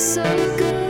so good.